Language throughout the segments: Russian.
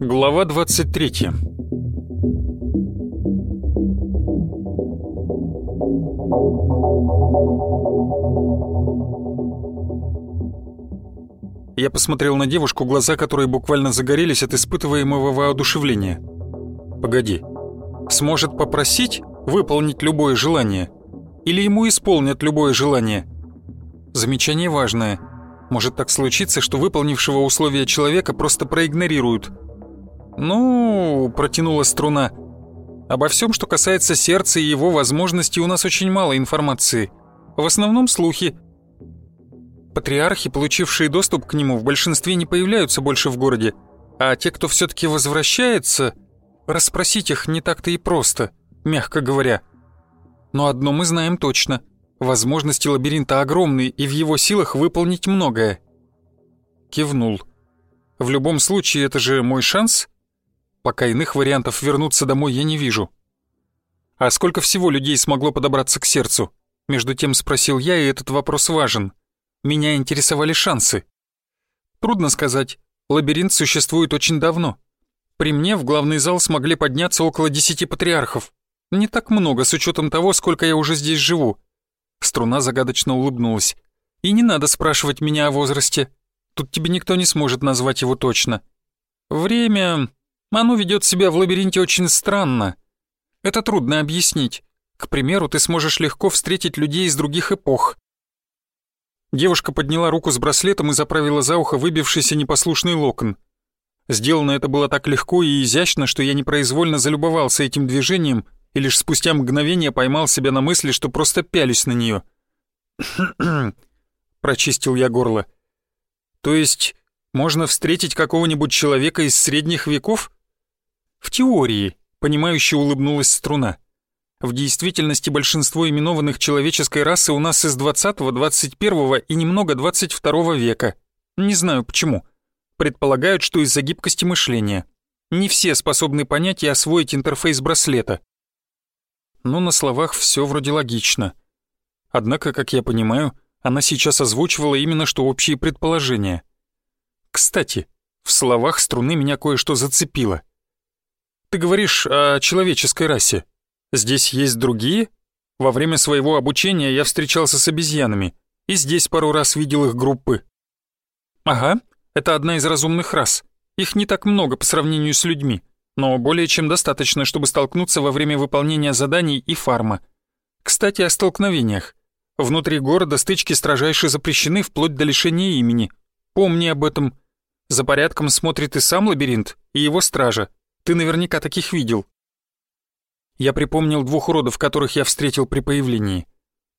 Глава 23 Я посмотрел на девушку, глаза которой буквально загорелись от испытываемого воодушевления. «Погоди, сможет попросить выполнить любое желание? Или ему исполнят любое желание?» Замечание важное. Может так случиться, что выполнившего условия человека просто проигнорируют. «Ну...» — протянула струна. «Обо всем, что касается сердца и его возможностей, у нас очень мало информации. В основном слухи, Патриархи, получившие доступ к нему, в большинстве не появляются больше в городе, а те, кто все-таки возвращается, расспросить их не так-то и просто, мягко говоря. Но одно мы знаем точно. Возможности лабиринта огромны, и в его силах выполнить многое. Кивнул. В любом случае, это же мой шанс. Пока иных вариантов вернуться домой я не вижу. А сколько всего людей смогло подобраться к сердцу? Между тем спросил я, и этот вопрос важен. Меня интересовали шансы. Трудно сказать. Лабиринт существует очень давно. При мне в главный зал смогли подняться около десяти патриархов. Не так много, с учетом того, сколько я уже здесь живу. Струна загадочно улыбнулась. И не надо спрашивать меня о возрасте. Тут тебе никто не сможет назвать его точно. Время... Оно ведет себя в лабиринте очень странно. Это трудно объяснить. К примеру, ты сможешь легко встретить людей из других эпох. Девушка подняла руку с браслетом и заправила за ухо выбившийся непослушный локон. Сделано это было так легко и изящно, что я непроизвольно залюбовался этим движением и лишь спустя мгновение поймал себя на мысли, что просто пялюсь на нее. прочистил я горло. «То есть можно встретить какого-нибудь человека из средних веков?» «В теории», — понимающе улыбнулась струна. В действительности большинство именованных человеческой расы у нас из 20-го, 21-го и немного 22 века. Не знаю почему. Предполагают, что из-за гибкости мышления. Не все способны понять и освоить интерфейс браслета. Но на словах все вроде логично. Однако, как я понимаю, она сейчас озвучивала именно что общие предположения. Кстати, в словах струны меня кое-что зацепило. Ты говоришь о человеческой расе. Здесь есть другие? Во время своего обучения я встречался с обезьянами, и здесь пару раз видел их группы. Ага, это одна из разумных рас. Их не так много по сравнению с людьми, но более чем достаточно, чтобы столкнуться во время выполнения заданий и фарма. Кстати, о столкновениях. Внутри города стычки строжайше запрещены вплоть до лишения имени. Помни об этом. За порядком смотрит и сам лабиринт, и его стража. Ты наверняка таких видел. Я припомнил двух уродов, которых я встретил при появлении.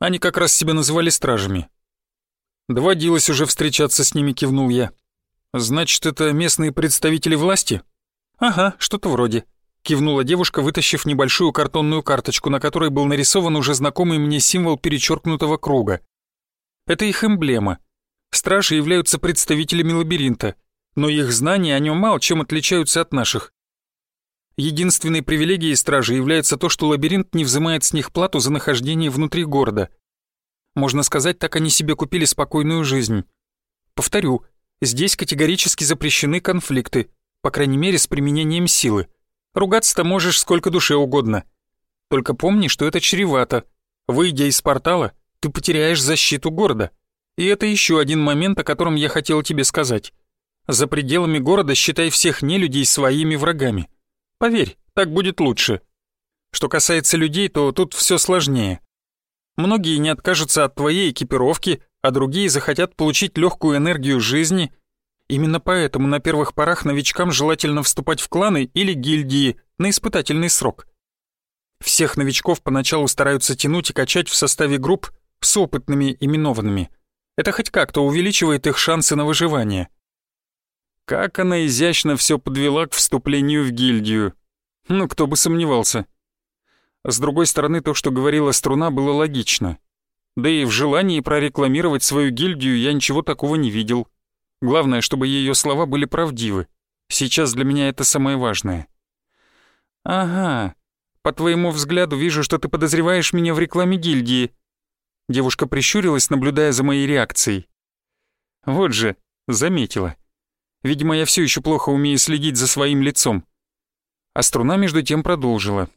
Они как раз себя называли стражами. Доводилось уже встречаться с ними, кивнул я. Значит, это местные представители власти? Ага, что-то вроде. Кивнула девушка, вытащив небольшую картонную карточку, на которой был нарисован уже знакомый мне символ перечеркнутого круга. Это их эмблема. Стражи являются представителями лабиринта, но их знания о нем мало чем отличаются от наших. Единственной привилегией стражи является то, что лабиринт не взимает с них плату за нахождение внутри города. Можно сказать, так они себе купили спокойную жизнь. Повторю, здесь категорически запрещены конфликты, по крайней мере с применением силы. Ругаться-то можешь сколько душе угодно. Только помни, что это чревато. Выйдя из портала, ты потеряешь защиту города. И это еще один момент, о котором я хотел тебе сказать. За пределами города считай всех нелюдей своими врагами. Поверь, так будет лучше. Что касается людей, то тут все сложнее. Многие не откажутся от твоей экипировки, а другие захотят получить легкую энергию жизни. Именно поэтому на первых порах новичкам желательно вступать в кланы или гильдии на испытательный срок. Всех новичков поначалу стараются тянуть и качать в составе групп с опытными именованными. Это хоть как-то увеличивает их шансы на выживание. Как она изящно все подвела к вступлению в гильдию. Ну, кто бы сомневался. С другой стороны, то, что говорила струна, было логично. Да и в желании прорекламировать свою гильдию я ничего такого не видел. Главное, чтобы ее слова были правдивы. Сейчас для меня это самое важное. Ага, По твоему взгляду вижу, что ты подозреваешь меня в рекламе гильдии». Девушка прищурилась, наблюдая за моей реакцией. Вот же, заметила. Видимо, я все еще плохо умею следить за своим лицом. А струна между тем продолжила.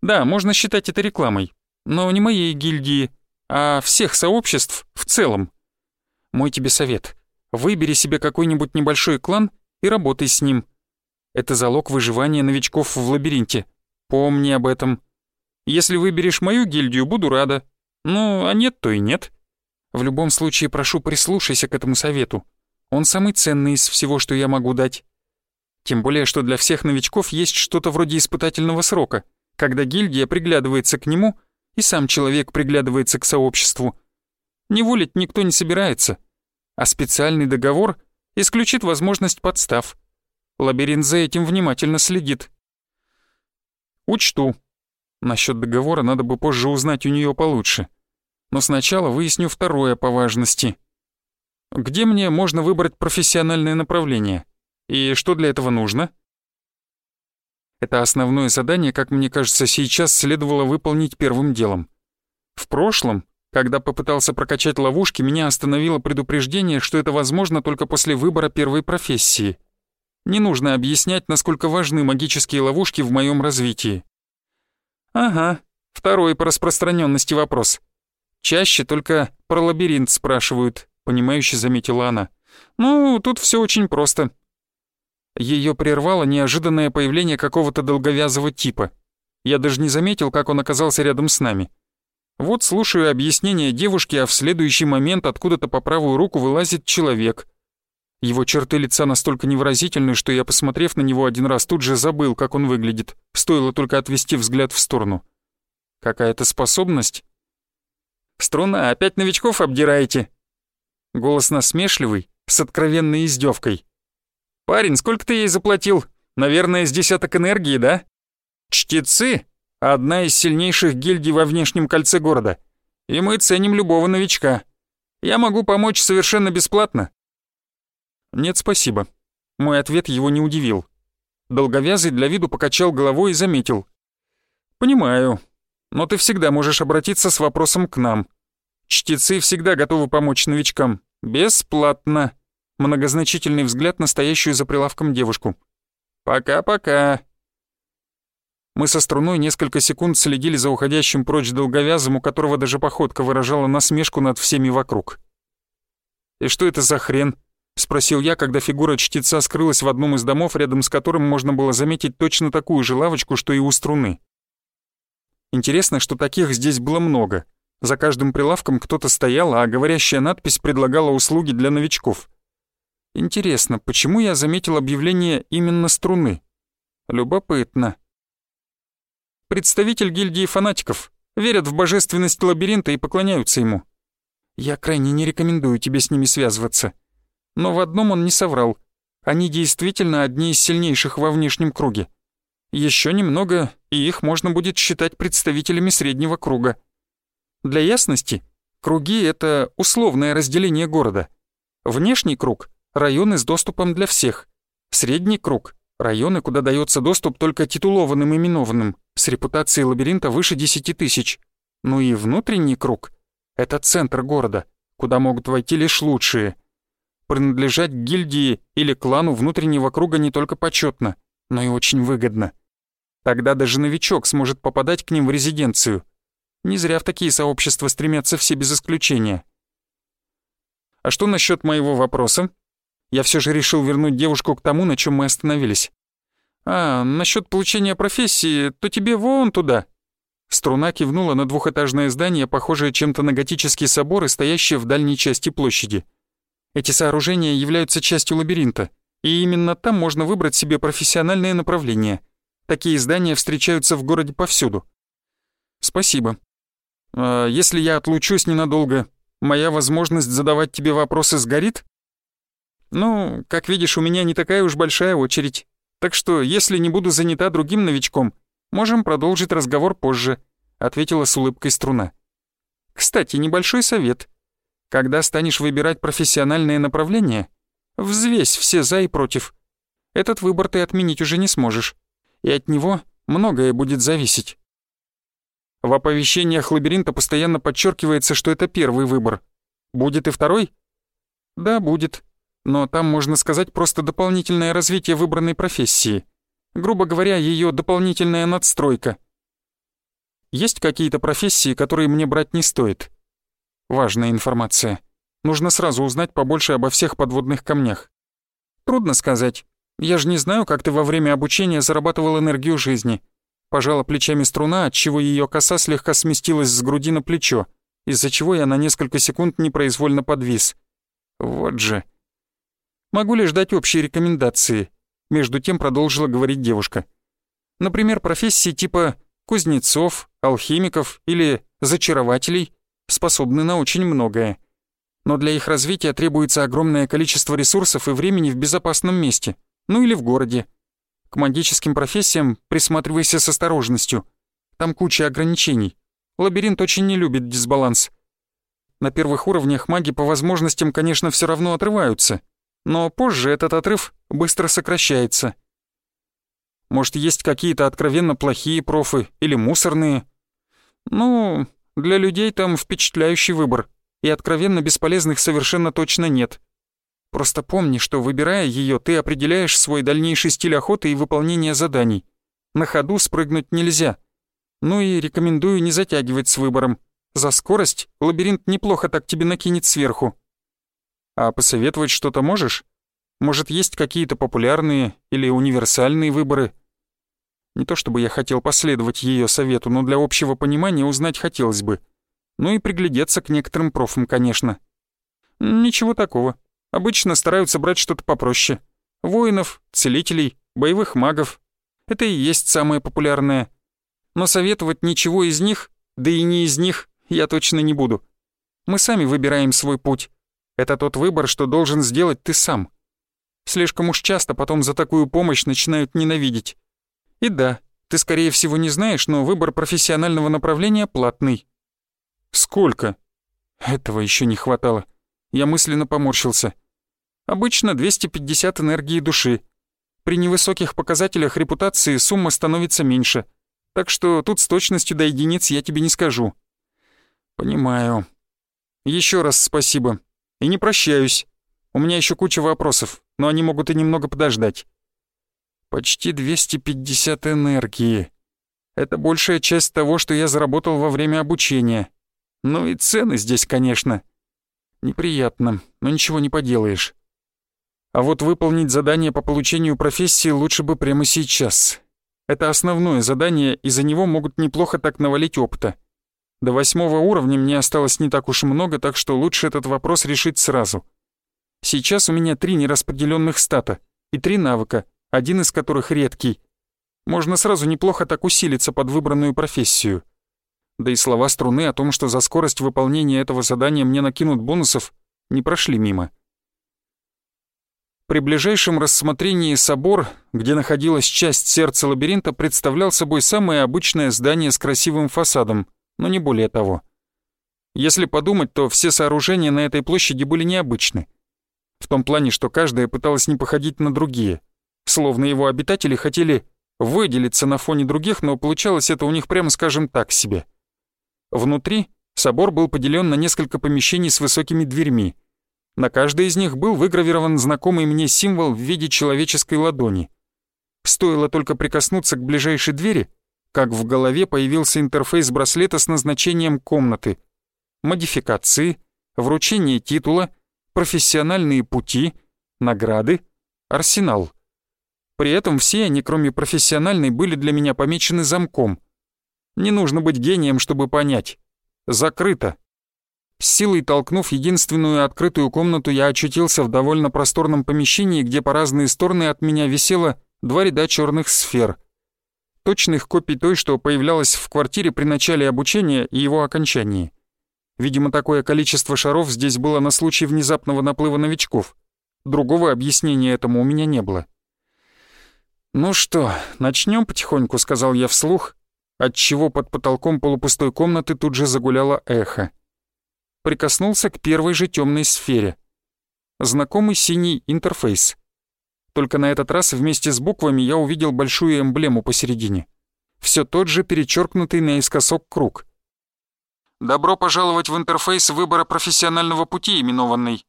Да, можно считать это рекламой, но не моей гильдии, а всех сообществ в целом. Мой тебе совет. Выбери себе какой-нибудь небольшой клан и работай с ним. Это залог выживания новичков в лабиринте. Помни об этом. Если выберешь мою гильдию, буду рада. Ну, а нет, то и нет. В любом случае, прошу, прислушайся к этому совету. Он самый ценный из всего, что я могу дать. Тем более, что для всех новичков есть что-то вроде испытательного срока, когда гильдия приглядывается к нему, и сам человек приглядывается к сообществу. Неволить никто не собирается, а специальный договор исключит возможность подстав. Лабиринт за этим внимательно следит. Учту. Насчет договора надо бы позже узнать у нее получше. Но сначала выясню второе по важности. Где мне можно выбрать профессиональное направление? И что для этого нужно? Это основное задание, как мне кажется, сейчас следовало выполнить первым делом. В прошлом, когда попытался прокачать ловушки, меня остановило предупреждение, что это возможно только после выбора первой профессии. Не нужно объяснять, насколько важны магические ловушки в моем развитии. Ага, второй по распространенности вопрос. Чаще только про лабиринт спрашивают, понимающе заметила она. Ну, тут все очень просто. Ее прервало неожиданное появление какого-то долговязого типа. Я даже не заметил, как он оказался рядом с нами. Вот слушаю объяснение девушки, а в следующий момент откуда-то по правую руку вылазит человек. Его черты лица настолько невыразительны, что я, посмотрев на него один раз, тут же забыл, как он выглядит. Стоило только отвести взгляд в сторону. Какая-то способность? «Струна, опять новичков обдираете?» Голос насмешливый, с откровенной издевкой. «Парень, сколько ты ей заплатил? Наверное, с десяток энергии, да?» «Чтецы — одна из сильнейших гильдий во внешнем кольце города, и мы ценим любого новичка. Я могу помочь совершенно бесплатно». «Нет, спасибо». Мой ответ его не удивил. Долговязый для виду покачал головой и заметил. «Понимаю, но ты всегда можешь обратиться с вопросом к нам. Чтецы всегда готовы помочь новичкам. Бесплатно». Многозначительный взгляд на стоящую за прилавком девушку. «Пока-пока». Мы со струной несколько секунд следили за уходящим прочь долговязым, у которого даже походка выражала насмешку над всеми вокруг. «И что это за хрен?» — спросил я, когда фигура чтеца скрылась в одном из домов, рядом с которым можно было заметить точно такую же лавочку, что и у струны. Интересно, что таких здесь было много. За каждым прилавком кто-то стоял, а говорящая надпись предлагала услуги для новичков. Интересно, почему я заметил объявление именно струны? Любопытно. Представитель гильдии фанатиков. Верят в божественность лабиринта и поклоняются ему. Я крайне не рекомендую тебе с ними связываться. Но в одном он не соврал. Они действительно одни из сильнейших во внешнем круге. Еще немного, и их можно будет считать представителями среднего круга. Для ясности, круги — это условное разделение города. Внешний круг — районы с доступом для всех. Средний круг — районы, куда дается доступ только титулованным именованным, с репутацией лабиринта выше 10 тысяч. Ну и внутренний круг — это центр города, куда могут войти лишь лучшие. Принадлежать гильдии или клану внутреннего круга не только почетно, но и очень выгодно. Тогда даже новичок сможет попадать к ним в резиденцию. Не зря в такие сообщества стремятся все без исключения. А что насчет моего вопроса? Я все же решил вернуть девушку к тому, на чем мы остановились. А, насчет получения профессии, то тебе вон туда. Струна кивнула на двухэтажное здание, похожее чем-то на готический собор и стоящее в дальней части площади. Эти сооружения являются частью лабиринта, и именно там можно выбрать себе профессиональное направление. Такие здания встречаются в городе повсюду. Спасибо. А если я отлучусь ненадолго, моя возможность задавать тебе вопросы сгорит? Ну, как видишь, у меня не такая уж большая очередь. Так что, если не буду занята другим новичком, можем продолжить разговор позже, ответила с улыбкой струна. Кстати, небольшой совет. Когда станешь выбирать профессиональное направление, взвесь все за и против. Этот выбор ты отменить уже не сможешь и от него многое будет зависеть. В оповещениях лабиринта постоянно подчеркивается, что это первый выбор. Будет и второй? Да, будет. Но там, можно сказать, просто дополнительное развитие выбранной профессии. Грубо говоря, ее дополнительная надстройка. Есть какие-то профессии, которые мне брать не стоит? Важная информация. Нужно сразу узнать побольше обо всех подводных камнях. Трудно сказать. Я же не знаю, как ты во время обучения зарабатывал энергию жизни. Пожала плечами струна, отчего ее коса слегка сместилась с груди на плечо, из-за чего я на несколько секунд непроизвольно подвис. Вот же. Могу лишь дать общие рекомендации. Между тем продолжила говорить девушка. Например, профессии типа кузнецов, алхимиков или зачарователей способны на очень многое. Но для их развития требуется огромное количество ресурсов и времени в безопасном месте, ну или в городе. К магическим профессиям присматривайся с осторожностью. Там куча ограничений. Лабиринт очень не любит дисбаланс. На первых уровнях маги по возможностям, конечно, все равно отрываются, но позже этот отрыв быстро сокращается. Может, есть какие-то откровенно плохие профы или мусорные? Ну, для людей там впечатляющий выбор, и откровенно бесполезных совершенно точно нет. Просто помни, что выбирая ее, ты определяешь свой дальнейший стиль охоты и выполнения заданий. На ходу спрыгнуть нельзя. Ну и рекомендую не затягивать с выбором. За скорость лабиринт неплохо так тебе накинет сверху. А посоветовать что-то можешь? Может, есть какие-то популярные или универсальные выборы? Не то чтобы я хотел последовать ее совету, но для общего понимания узнать хотелось бы. Ну и приглядеться к некоторым профам, конечно. Ничего такого. Обычно стараются брать что-то попроще. Воинов, целителей, боевых магов. Это и есть самое популярное. Но советовать ничего из них, да и не из них, я точно не буду. Мы сами выбираем свой путь. Это тот выбор, что должен сделать ты сам. Слишком уж часто потом за такую помощь начинают ненавидеть. И да, ты скорее всего не знаешь, но выбор профессионального направления платный. Сколько? Этого еще не хватало. Я мысленно поморщился. Обычно 250 энергии души. При невысоких показателях репутации сумма становится меньше. Так что тут с точностью до единиц я тебе не скажу. Понимаю. Еще раз спасибо. И не прощаюсь. У меня еще куча вопросов, но они могут и немного подождать. Почти 250 энергии. Это большая часть того, что я заработал во время обучения. Ну и цены здесь, конечно. Неприятно, но ничего не поделаешь. А вот выполнить задание по получению профессии лучше бы прямо сейчас. Это основное задание, и за него могут неплохо так навалить опыта. До восьмого уровня мне осталось не так уж много, так что лучше этот вопрос решить сразу. Сейчас у меня три нераспределенных стата и три навыка, один из которых редкий. Можно сразу неплохо так усилиться под выбранную профессию. Да и слова струны о том, что за скорость выполнения этого задания мне накинут бонусов, не прошли мимо. При ближайшем рассмотрении собор, где находилась часть сердца лабиринта, представлял собой самое обычное здание с красивым фасадом, но не более того. Если подумать, то все сооружения на этой площади были необычны. В том плане, что каждая пыталась не походить на другие, словно его обитатели хотели выделиться на фоне других, но получалось это у них, прямо скажем, так себе — Внутри собор был поделен на несколько помещений с высокими дверьми. На каждой из них был выгравирован знакомый мне символ в виде человеческой ладони. Стоило только прикоснуться к ближайшей двери, как в голове появился интерфейс браслета с назначением комнаты, модификации, вручение титула, профессиональные пути, награды, арсенал. При этом все они, кроме профессиональной, были для меня помечены замком — не нужно быть гением, чтобы понять. Закрыто. С силой толкнув единственную открытую комнату, я очутился в довольно просторном помещении, где по разные стороны от меня висело два ряда черных сфер. Точных копий той, что появлялась в квартире при начале обучения и его окончании. Видимо, такое количество шаров здесь было на случай внезапного наплыва новичков. Другого объяснения этому у меня не было. «Ну что, начнем потихоньку», — сказал я вслух, отчего под потолком полупустой комнаты тут же загуляло эхо. Прикоснулся к первой же темной сфере. Знакомый синий интерфейс. Только на этот раз вместе с буквами я увидел большую эмблему посередине. все тот же перечеркнутый наискосок круг. «Добро пожаловать в интерфейс выбора профессионального пути, именованный.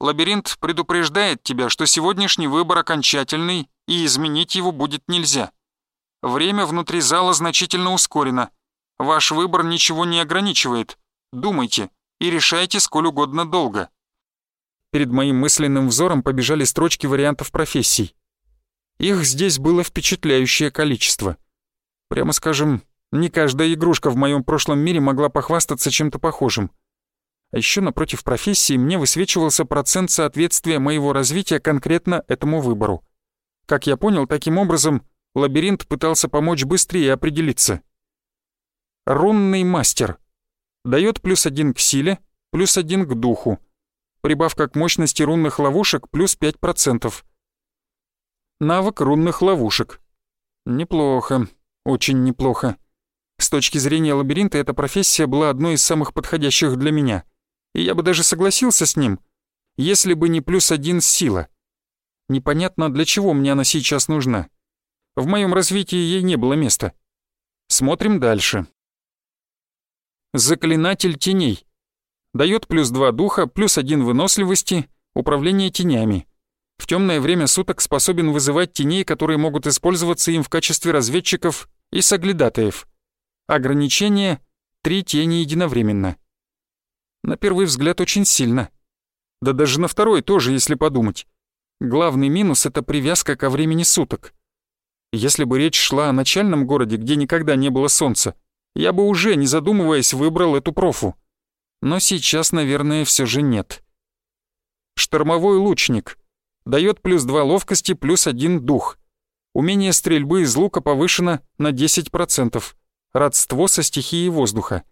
Лабиринт предупреждает тебя, что сегодняшний выбор окончательный, и изменить его будет нельзя. Время внутри зала значительно ускорено. Ваш выбор ничего не ограничивает. Думайте и решайте сколь угодно долго». Перед моим мысленным взором побежали строчки вариантов профессий. Их здесь было впечатляющее количество. Прямо скажем, не каждая игрушка в моем прошлом мире могла похвастаться чем-то похожим. А еще напротив профессии мне высвечивался процент соответствия моего развития конкретно этому выбору. Как я понял, таким образом лабиринт пытался помочь быстрее определиться. Рунный мастер. Дает плюс один к силе, плюс один к духу. Прибавка к мощности рунных ловушек плюс 5%. Навык рунных ловушек. Неплохо, очень неплохо. С точки зрения лабиринта эта профессия была одной из самых подходящих для меня. И я бы даже согласился с ним, если бы не плюс один сила. Непонятно, для чего мне она сейчас нужна. В моем развитии ей не было места. Смотрим дальше. Заклинатель теней. Дает плюс два духа, плюс один выносливости, управление тенями в темное время суток способен вызывать теней, которые могут использоваться им в качестве разведчиков и соглядатаев. Ограничение — три тени единовременно. На первый взгляд очень сильно. Да даже на второй тоже, если подумать. Главный минус — это привязка ко времени суток. Если бы речь шла о начальном городе, где никогда не было солнца, я бы уже, не задумываясь, выбрал эту профу. Но сейчас, наверное, все же нет. Штормовой лучник — дает плюс 2 ловкости, плюс 1 дух. Умение стрельбы из лука повышено на 10%. Родство со стихией воздуха.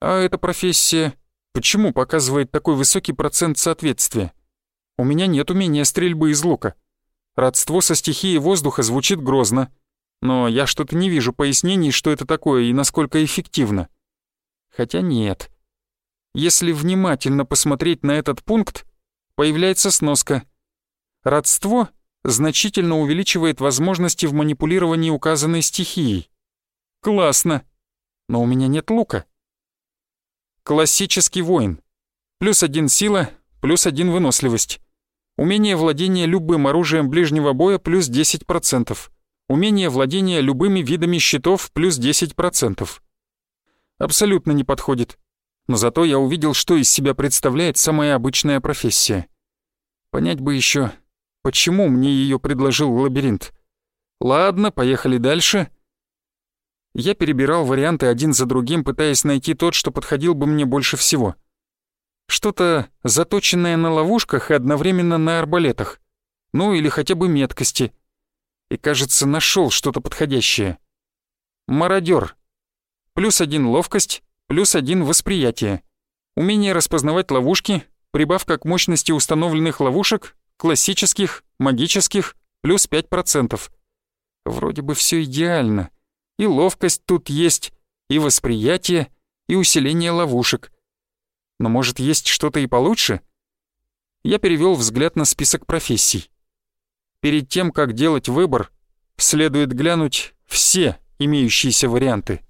А эта профессия почему показывает такой высокий процент соответствия? У меня нет умения стрельбы из лука. Родство со стихией воздуха звучит грозно, но я что-то не вижу пояснений, что это такое и насколько эффективно. Хотя нет. Если внимательно посмотреть на этот пункт, появляется сноска — Родство значительно увеличивает возможности в манипулировании указанной стихией. Классно. Но у меня нет лука. Классический воин. Плюс один сила, плюс один выносливость. Умение владения любым оружием ближнего боя плюс 10%. Умение владения любыми видами щитов плюс 10%. Абсолютно не подходит. Но зато я увидел, что из себя представляет самая обычная профессия. Понять бы еще, Почему мне ее предложил лабиринт? Ладно, поехали дальше. Я перебирал варианты один за другим, пытаясь найти тот, что подходил бы мне больше всего. Что-то заточенное на ловушках и одновременно на арбалетах. Ну или хотя бы меткости. И, кажется, нашел что-то подходящее. Мародер. Плюс один ловкость, плюс один восприятие. Умение распознавать ловушки, прибавка к мощности установленных ловушек классических, магических, плюс 5%. Вроде бы все идеально. И ловкость тут есть, и восприятие, и усиление ловушек. Но может есть что-то и получше? Я перевел взгляд на список профессий. Перед тем, как делать выбор, следует глянуть все имеющиеся варианты.